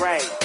Gray.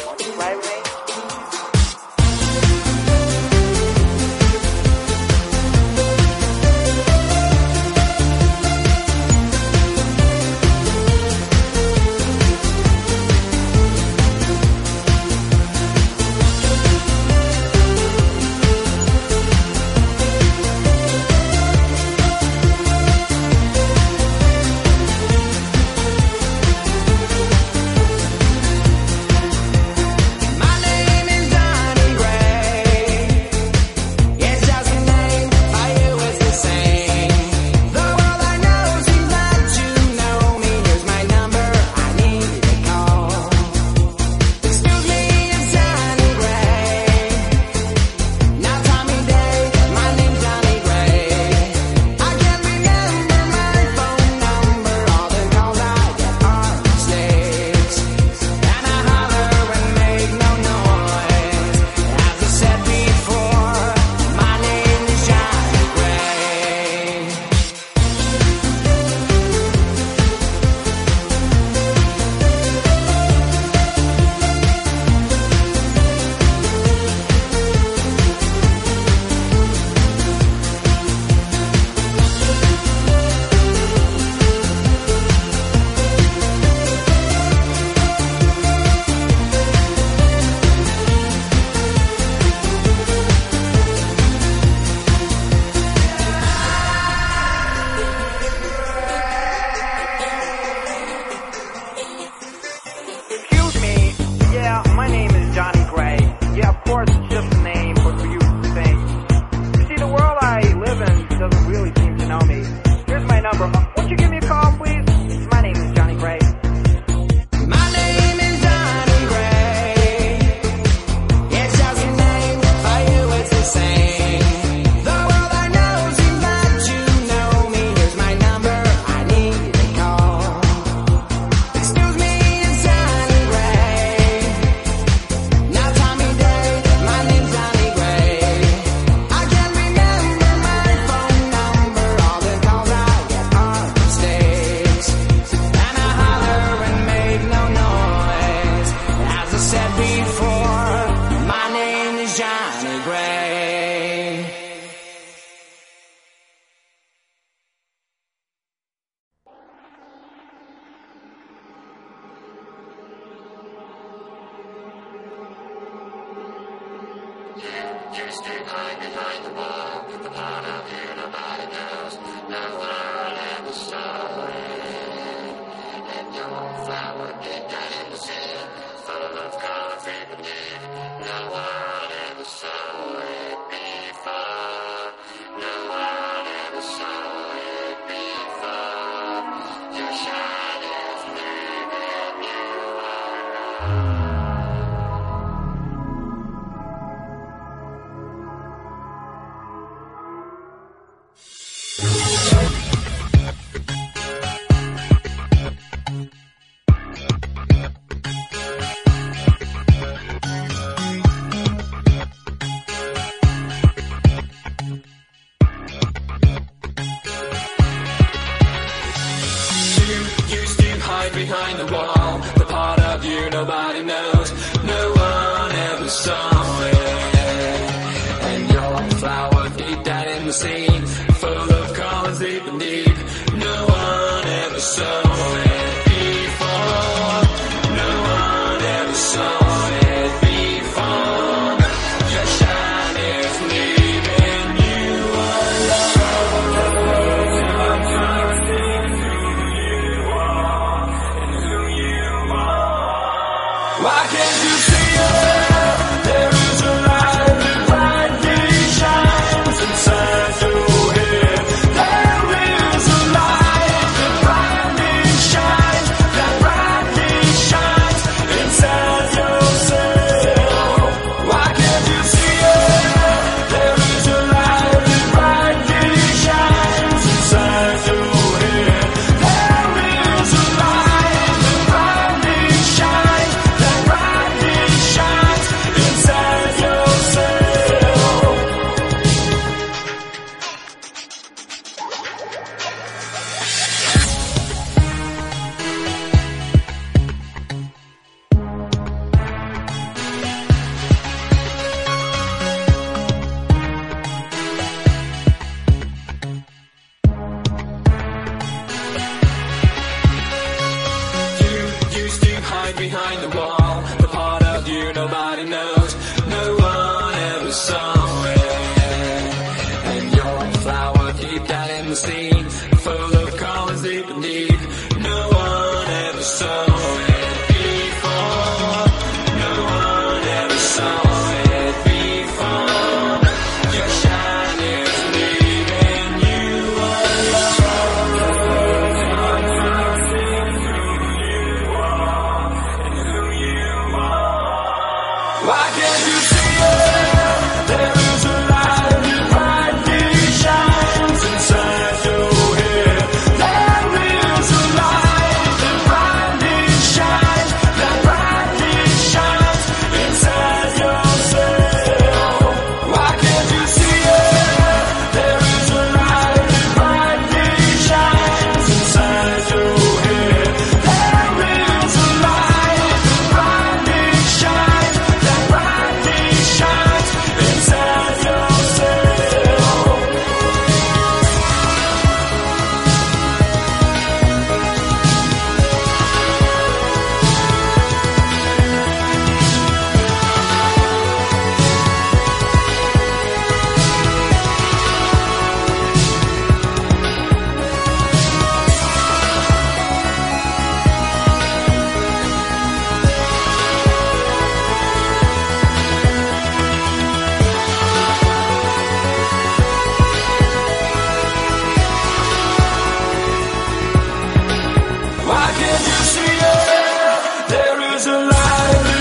There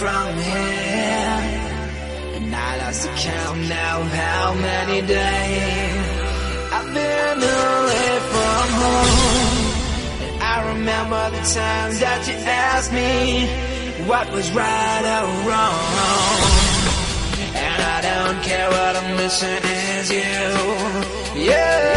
from here And I lost count now. How many days? I've been away from home. And I remember the times that you asked me What was right or wrong. And I don't care what I'm missing is you. Yeah.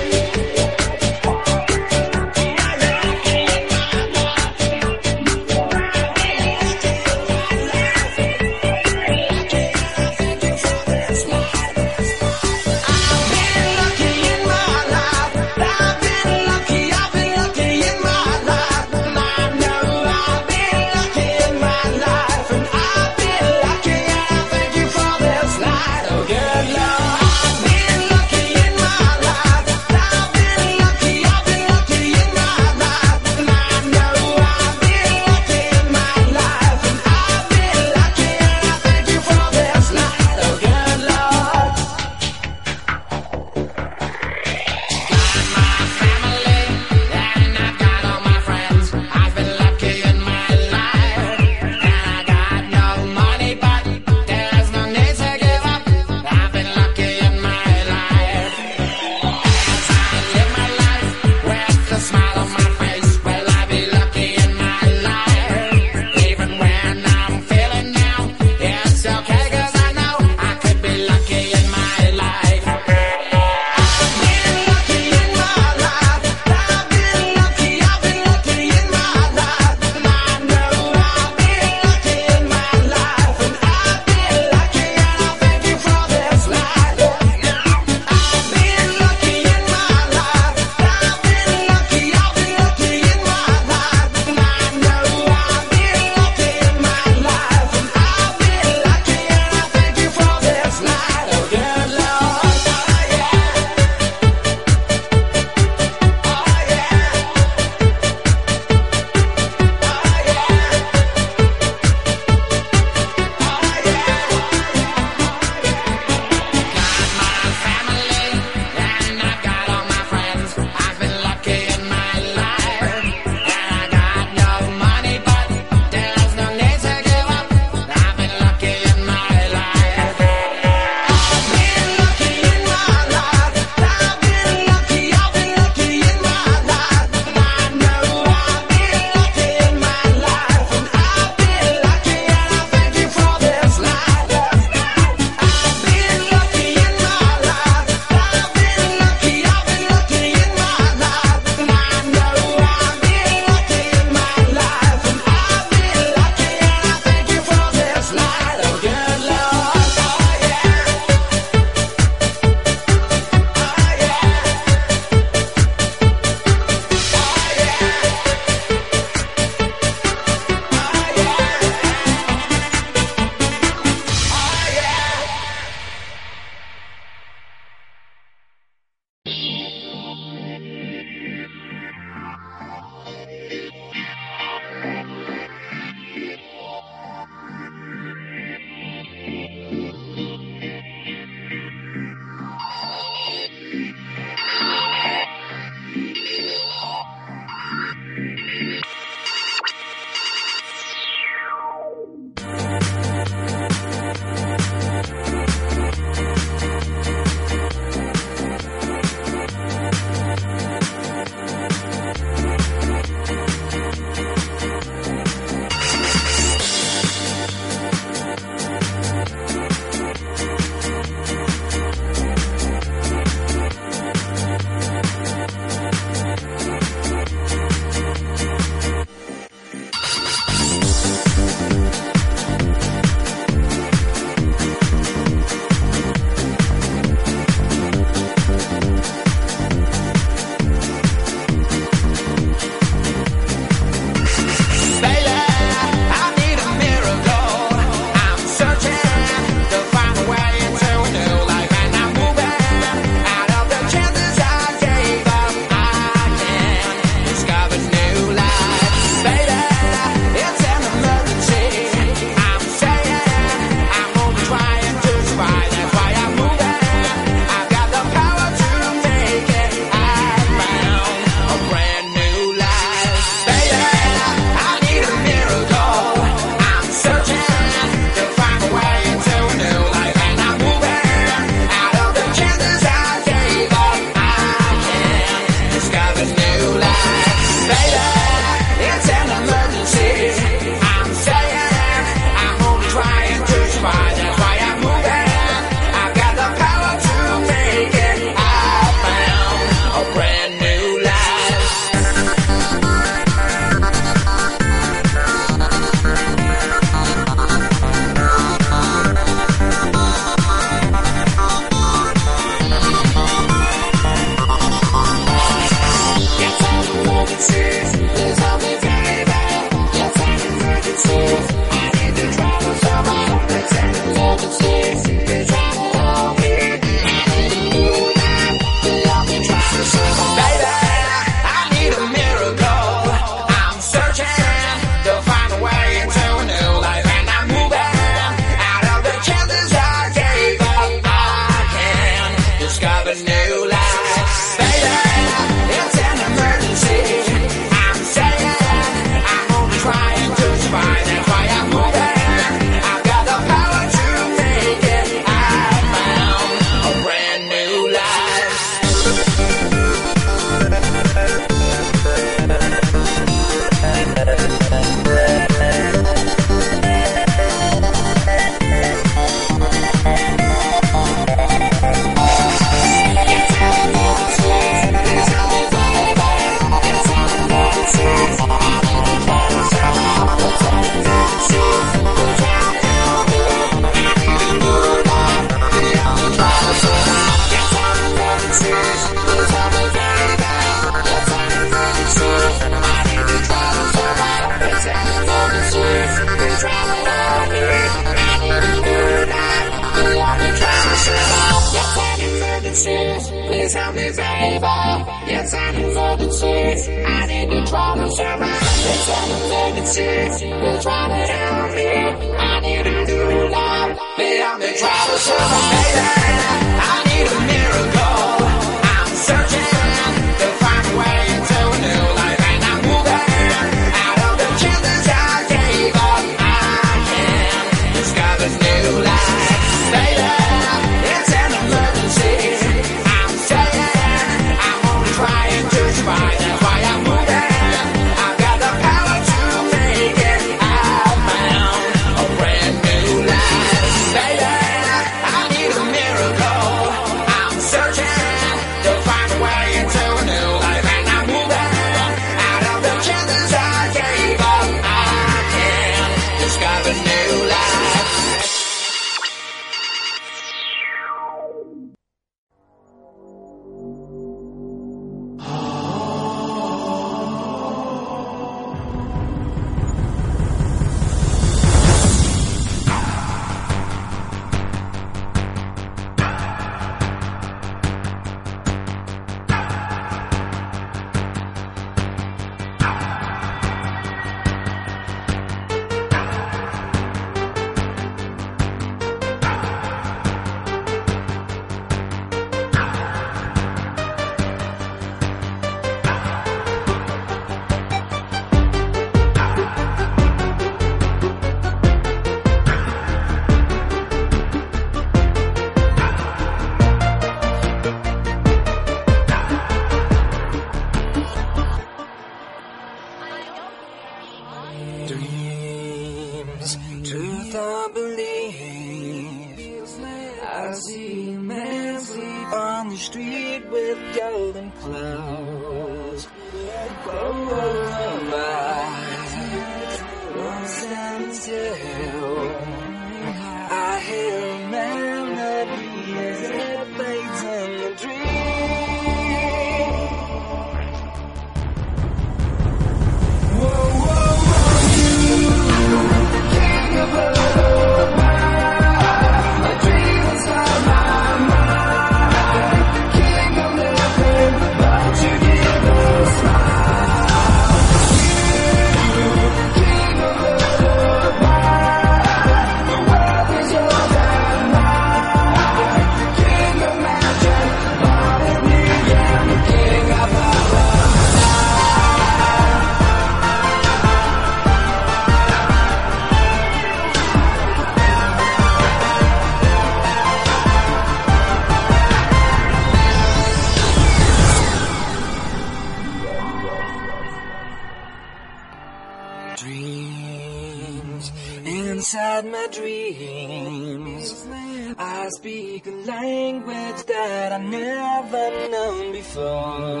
Known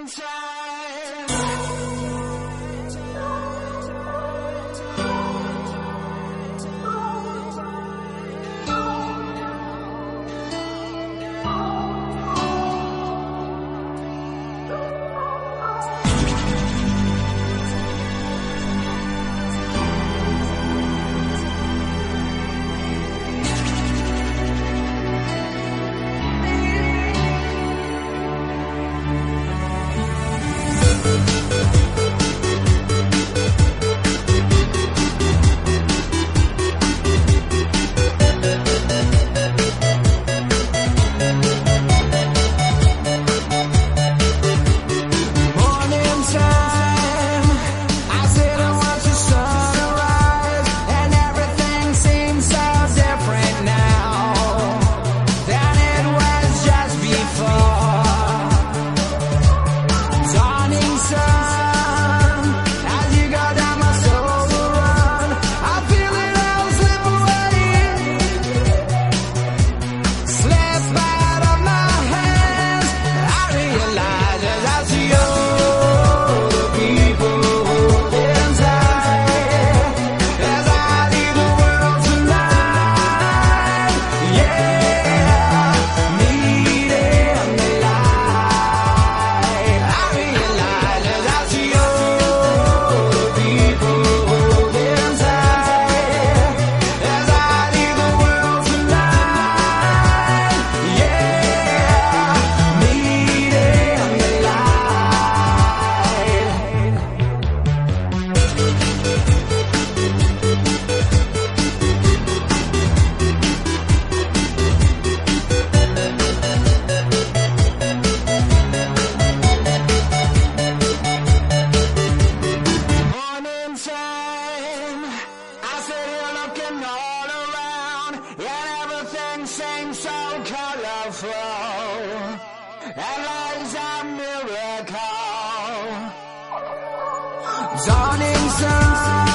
Morning Dawning sun,